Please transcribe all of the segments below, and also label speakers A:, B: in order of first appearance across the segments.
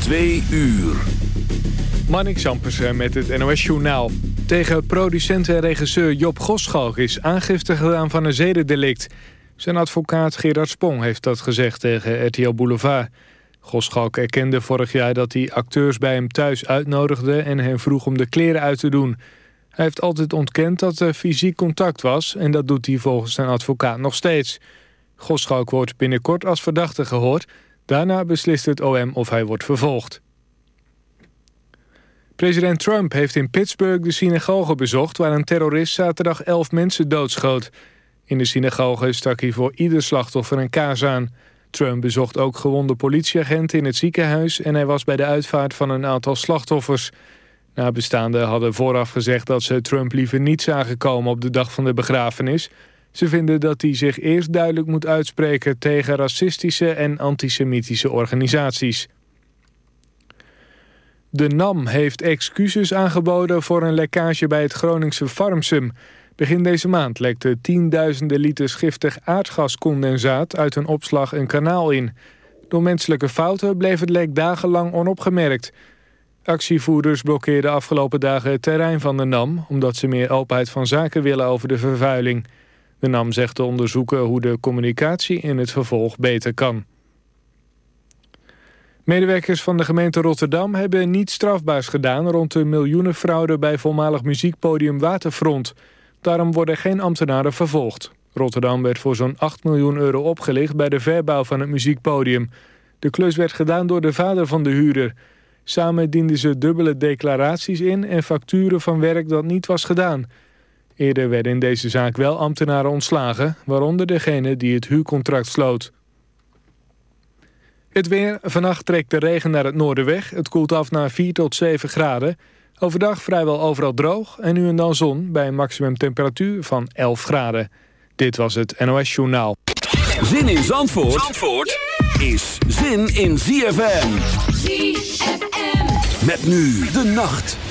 A: Twee uur.
B: Marnik Sampersen met het NOS Journaal. Tegen producent en regisseur Job Goschalk is aangifte gedaan van een zedendelict. Zijn advocaat Gerard Spong heeft dat gezegd tegen RTL Boulevard. Goschalk erkende vorig jaar dat hij acteurs bij hem thuis uitnodigde... en hen vroeg om de kleren uit te doen. Hij heeft altijd ontkend dat er fysiek contact was... en dat doet hij volgens zijn advocaat nog steeds. Goschalk wordt binnenkort als verdachte gehoord... Daarna beslist het OM of hij wordt vervolgd. President Trump heeft in Pittsburgh de synagoge bezocht... waar een terrorist zaterdag elf mensen doodschoot. In de synagoge stak hij voor ieder slachtoffer een kaas aan. Trump bezocht ook gewonde politieagenten in het ziekenhuis... en hij was bij de uitvaart van een aantal slachtoffers. Nabestaanden hadden vooraf gezegd dat ze Trump liever niet zagen komen... op de dag van de begrafenis... Ze vinden dat hij zich eerst duidelijk moet uitspreken tegen racistische en antisemitische organisaties. De NAM heeft excuses aangeboden voor een lekkage bij het Groningse Farmsum. Begin deze maand lekte tienduizenden liters giftig aardgascondensaat uit een opslag een kanaal in. Door menselijke fouten bleef het lek dagenlang onopgemerkt. Actievoerders blokkeerden afgelopen dagen het terrein van de NAM... omdat ze meer openheid van zaken willen over de vervuiling. De NAM zegt te onderzoeken hoe de communicatie in het vervolg beter kan. Medewerkers van de gemeente Rotterdam hebben niets strafbaars gedaan... rond de miljoenenfraude bij voormalig muziekpodium Waterfront. Daarom worden geen ambtenaren vervolgd. Rotterdam werd voor zo'n 8 miljoen euro opgelicht bij de verbouw van het muziekpodium. De klus werd gedaan door de vader van de huurder. Samen dienden ze dubbele declaraties in en facturen van werk dat niet was gedaan... Eerder werden in deze zaak wel ambtenaren ontslagen... waaronder degene die het huurcontract sloot. Het weer. Vannacht trekt de regen naar het noorden weg. Het koelt af naar 4 tot 7 graden. Overdag vrijwel overal droog en nu en dan zon... bij een maximumtemperatuur van 11 graden. Dit was het NOS Journaal.
A: Zin in Zandvoort, Zandvoort is zin in ZFM.
C: ZFM.
A: Met nu de nacht.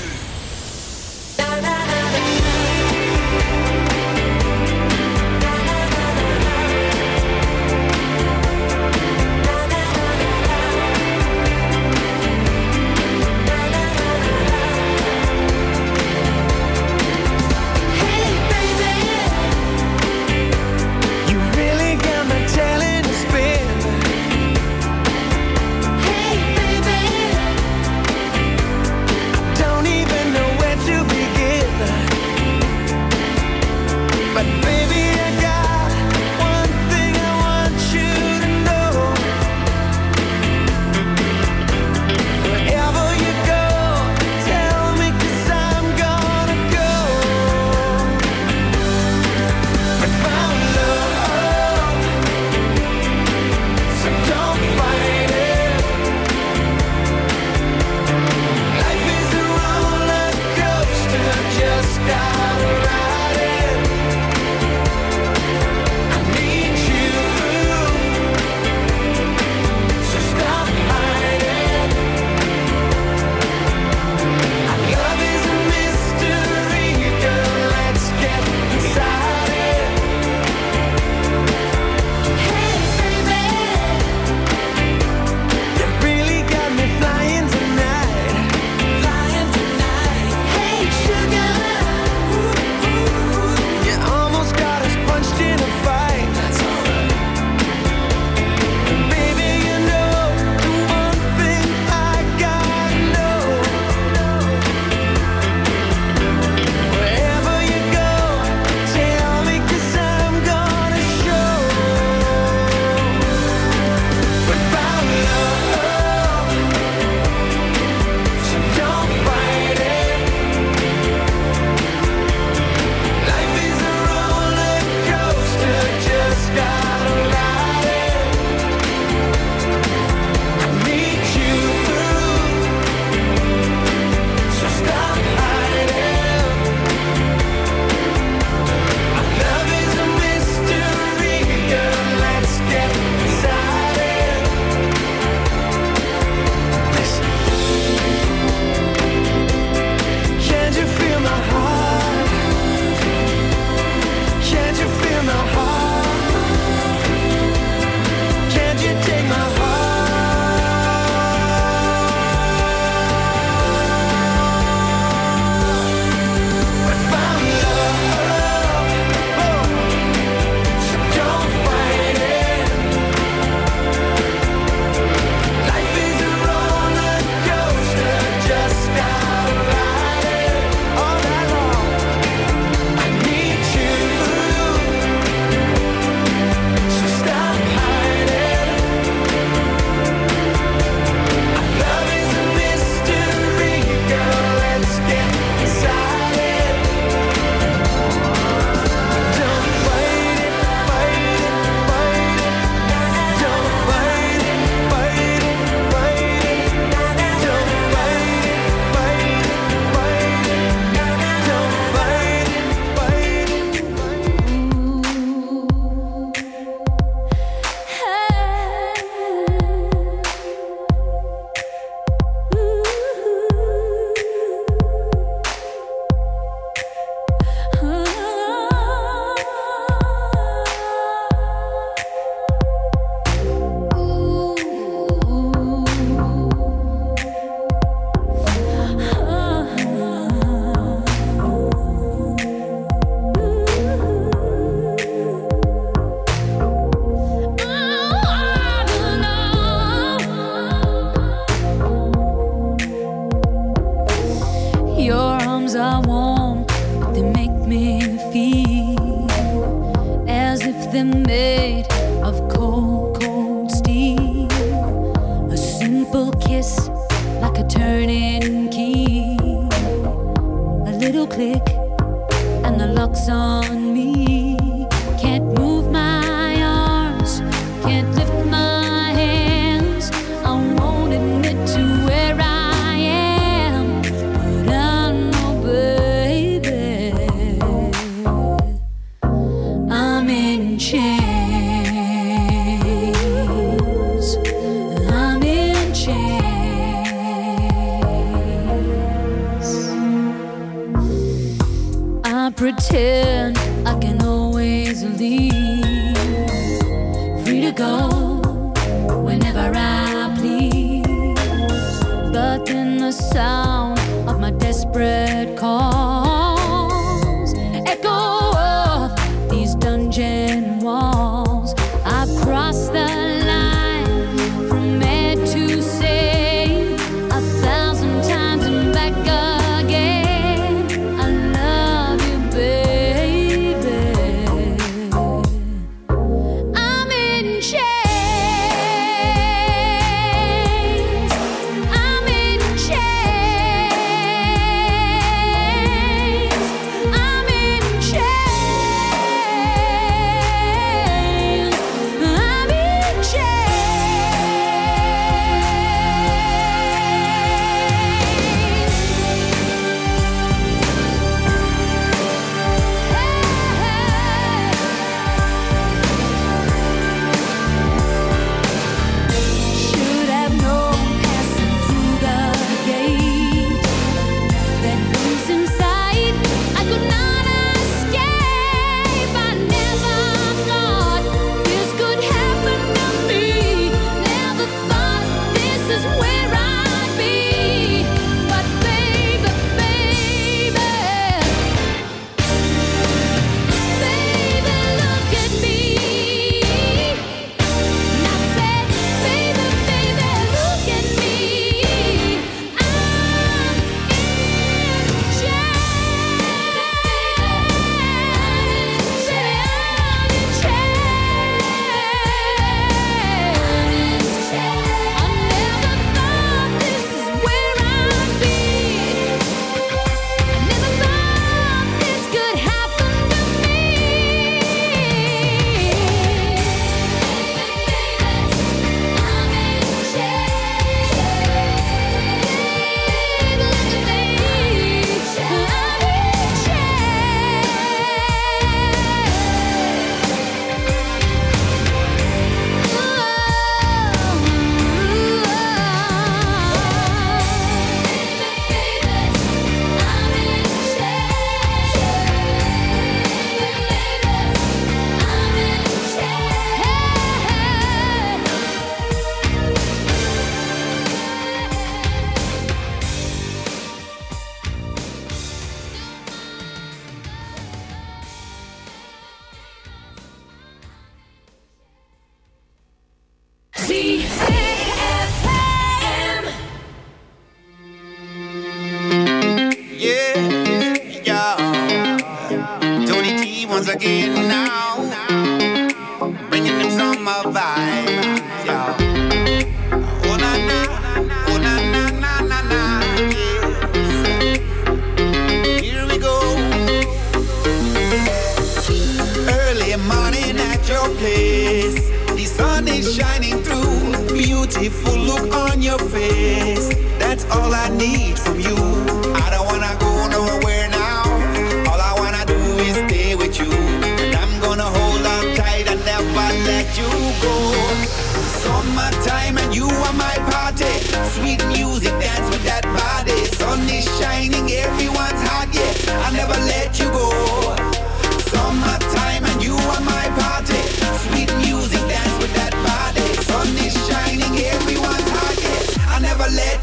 C: The air, joy and laughter is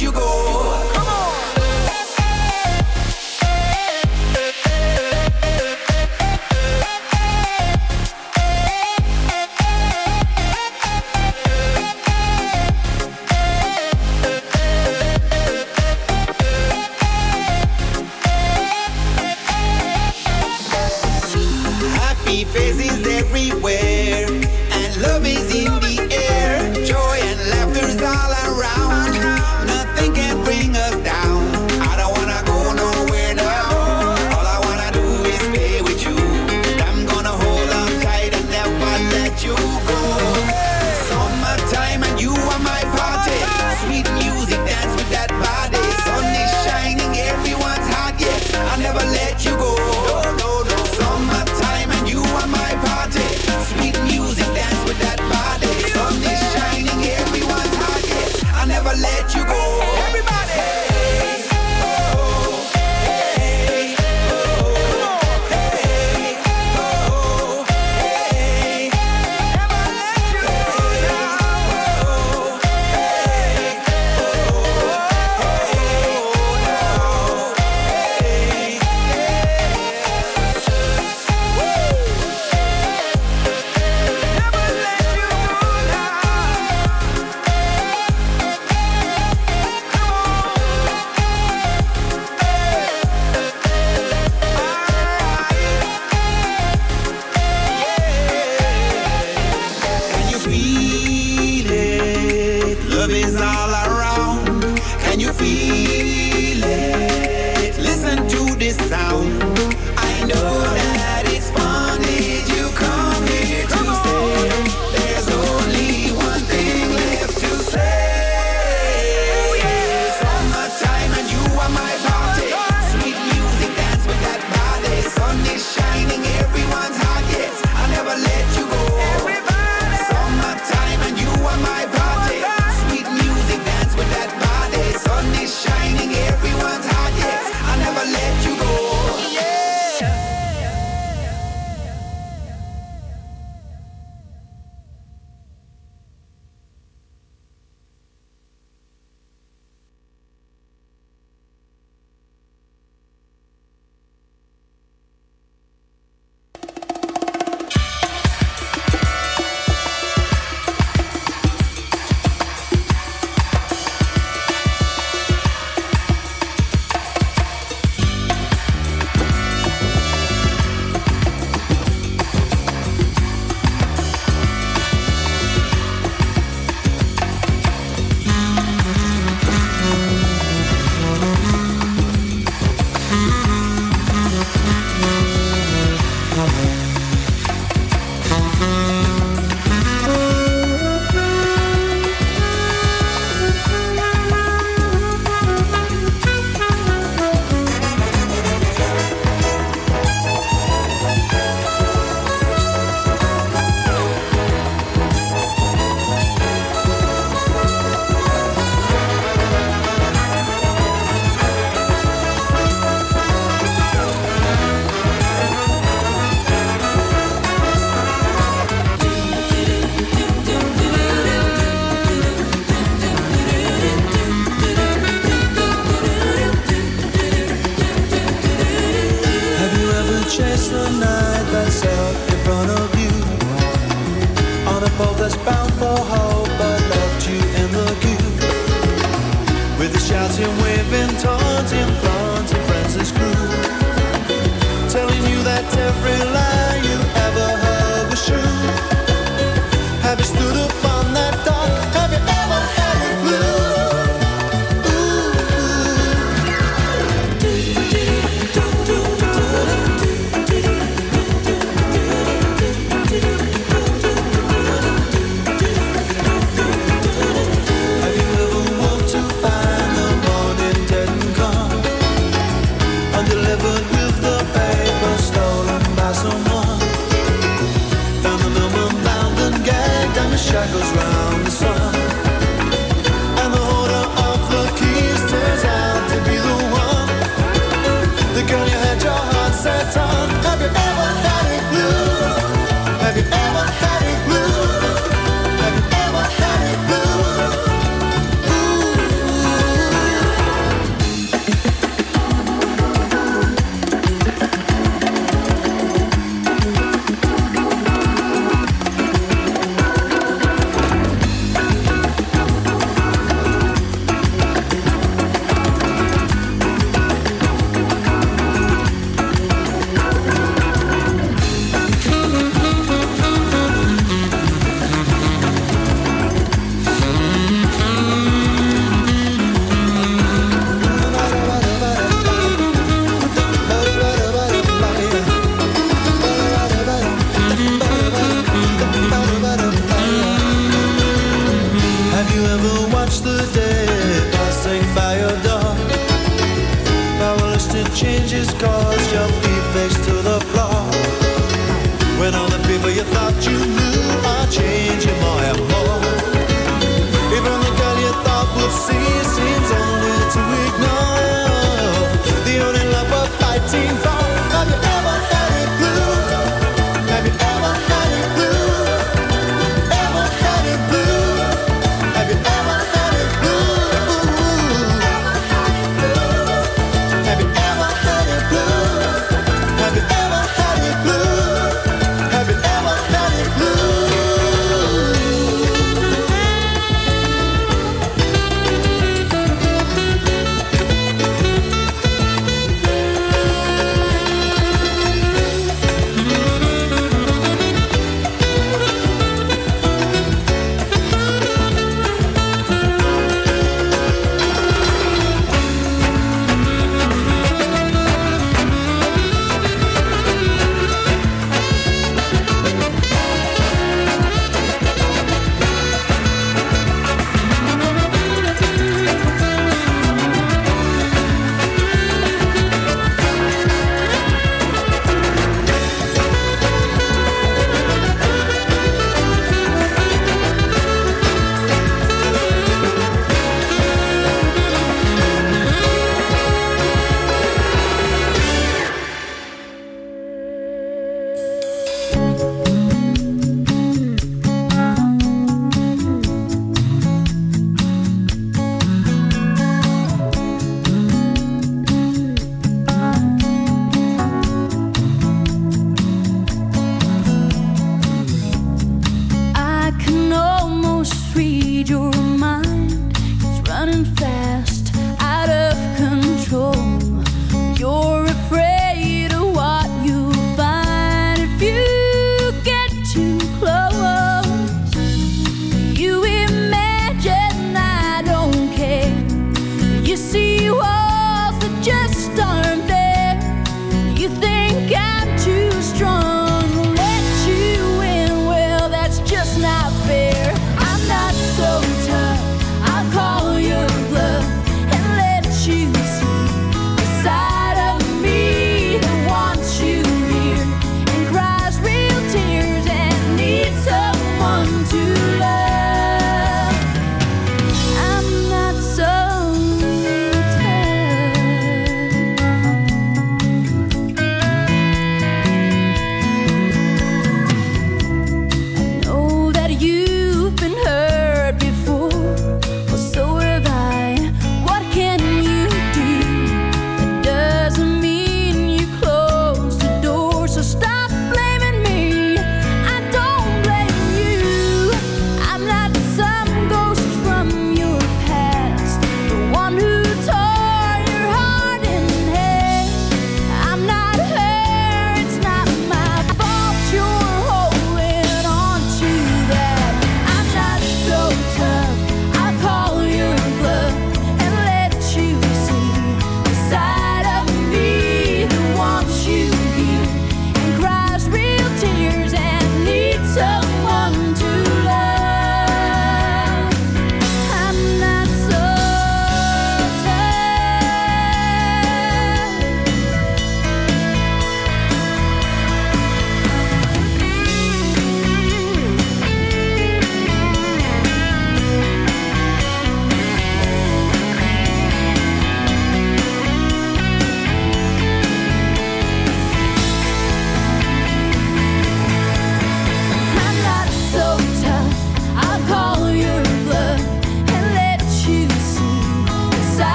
C: all around. Nothing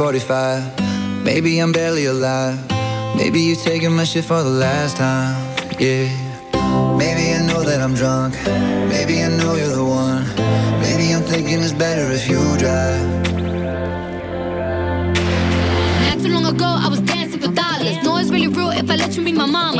C: 45.
D: Maybe I'm barely alive. Maybe you're taking my shit for the last time. Yeah. Maybe I know that I'm drunk. Maybe I know you're the one. Maybe I'm thinking it's better if you drive.
E: Not too long ago, I was dancing for dollars. No, it's really real if I let you be my mama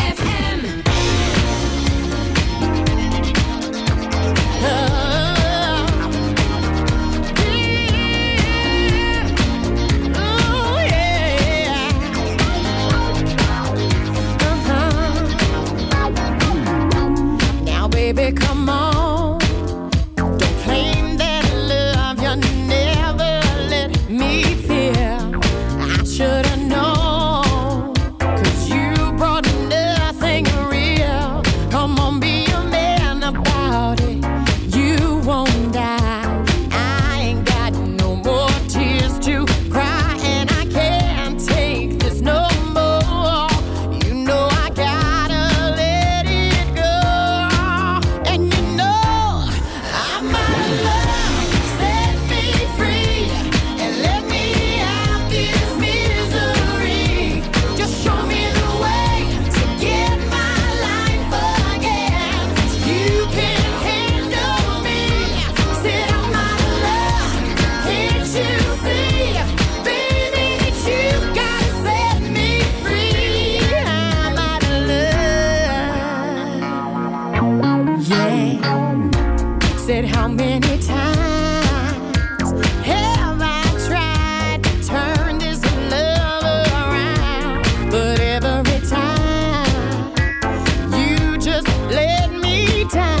F: time.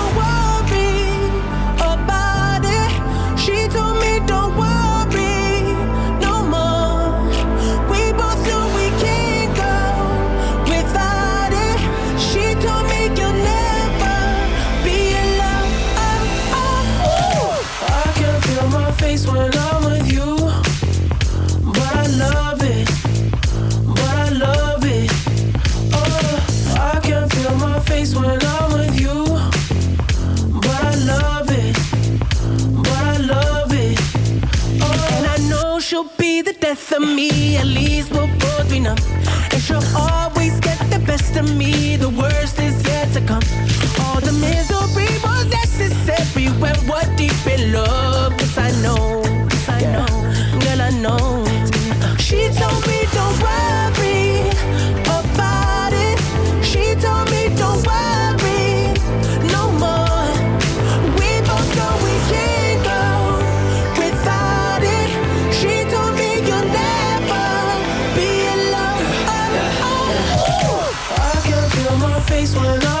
G: told me don't worry. both of me, at least we're both enough. And she'll always get the best of me, the worst is yet to come. All the misery was necessary when we're deep in love. face when I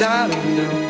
H: Da dum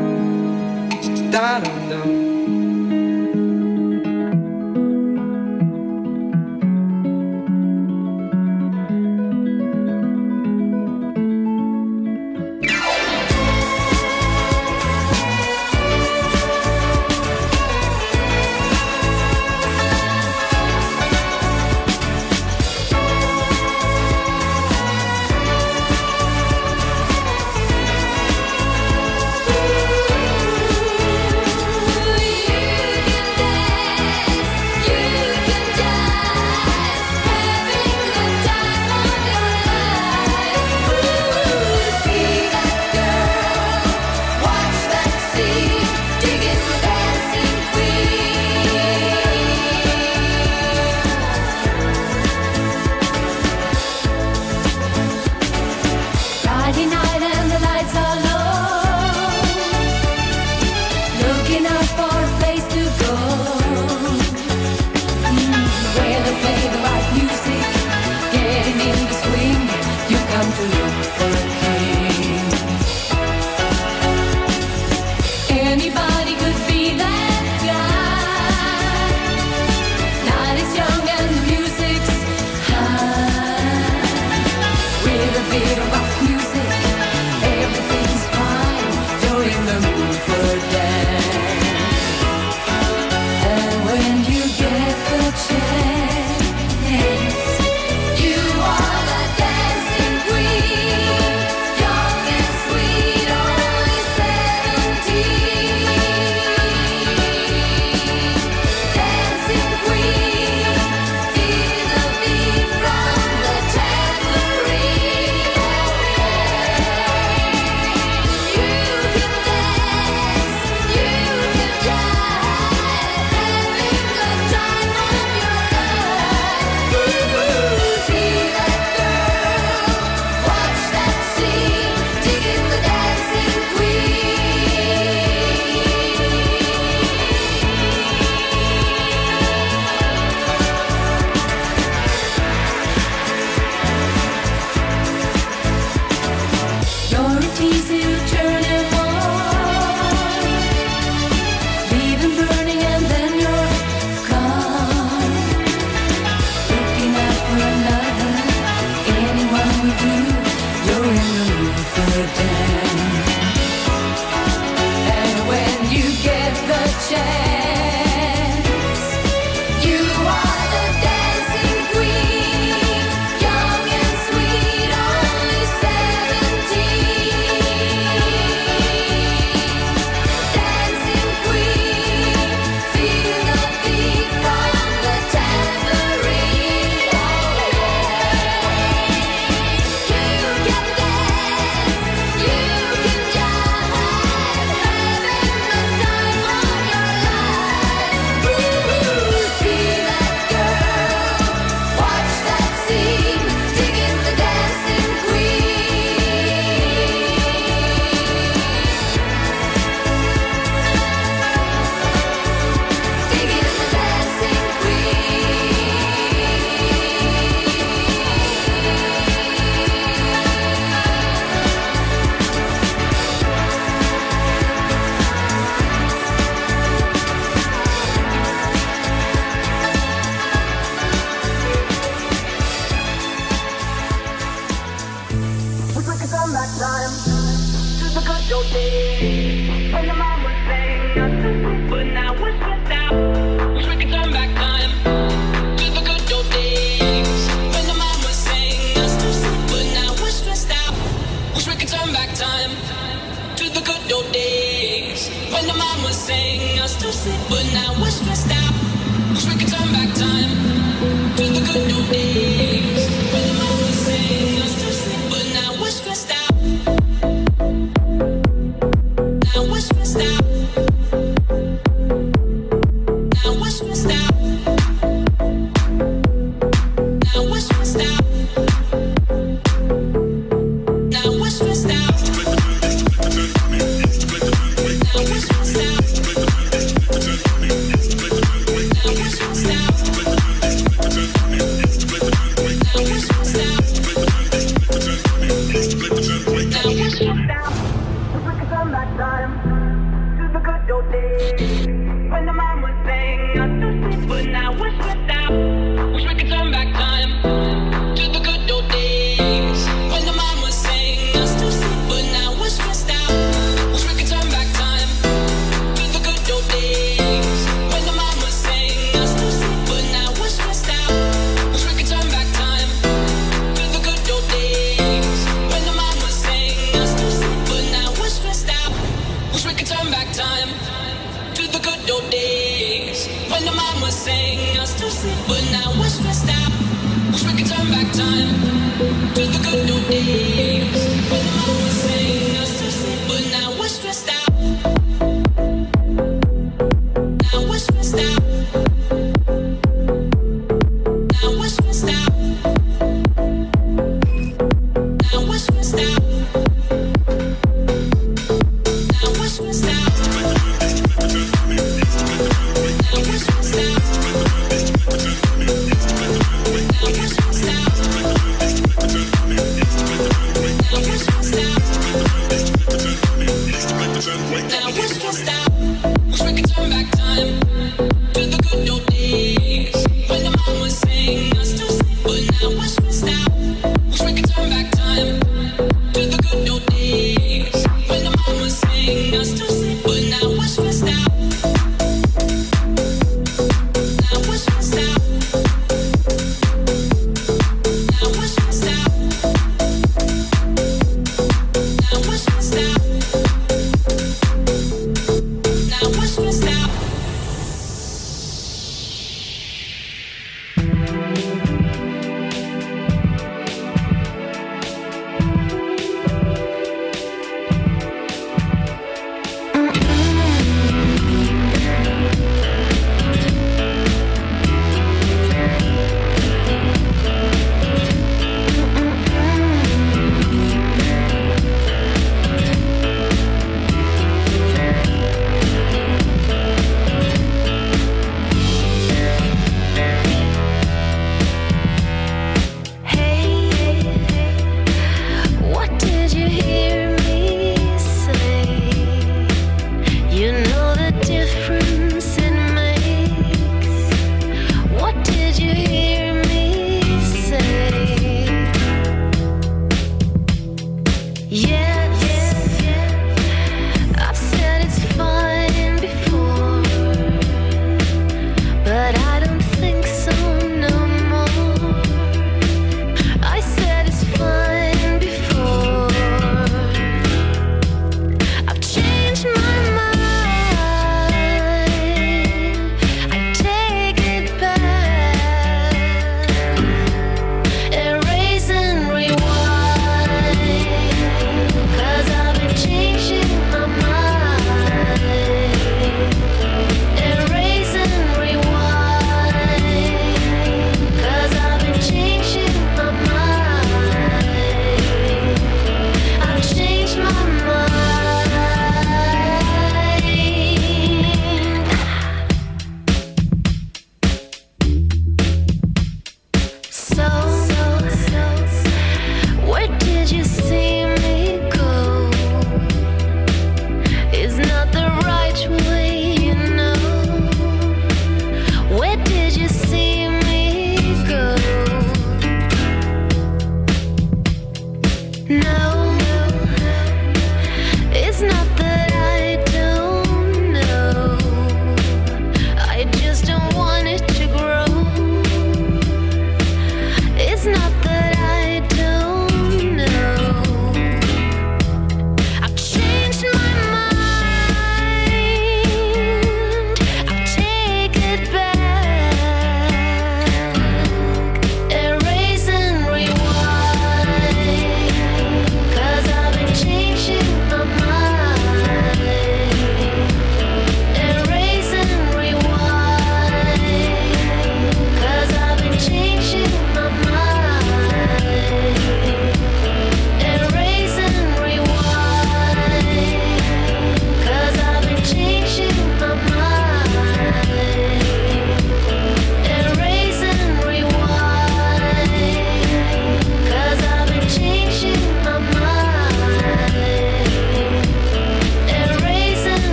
H: Da dum dum.